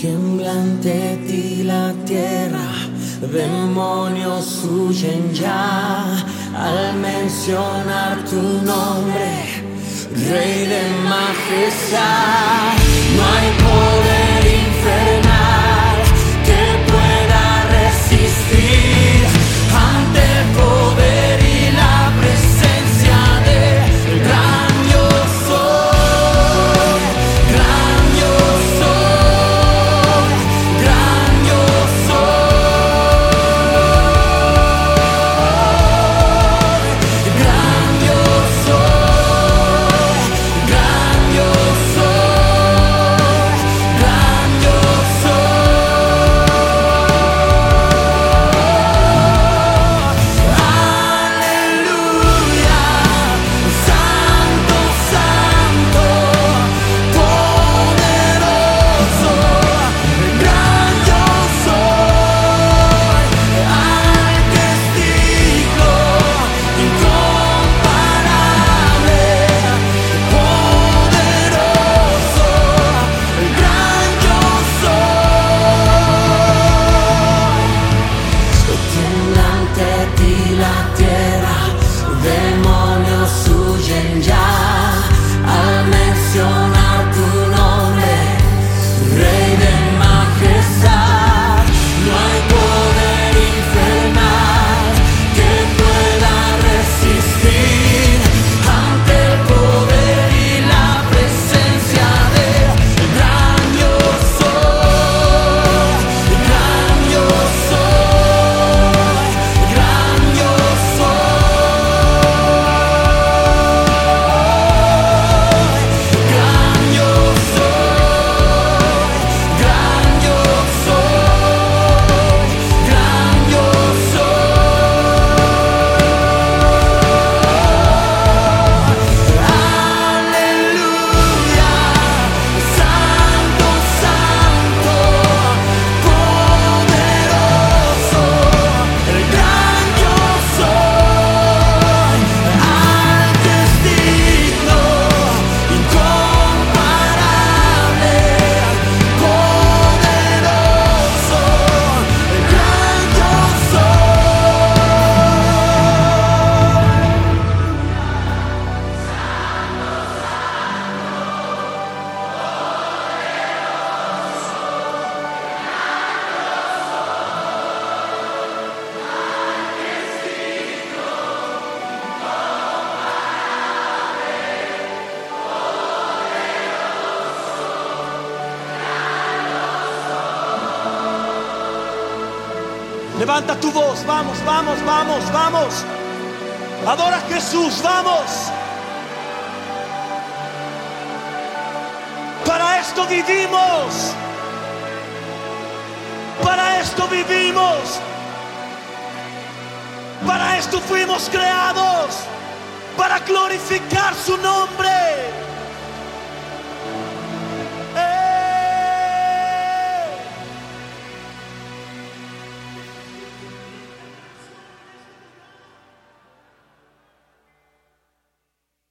Tiembla ante ti la tierra, demonios huyen ya al mencionar tu nombre, Rey de Majestad. Levanta tu voz, vamos, vamos, vamos, vamos. Adora a Jesús, vamos. Para esto vivimos. Para esto vivimos. Para esto fuimos creados. Para glorificar su nombre.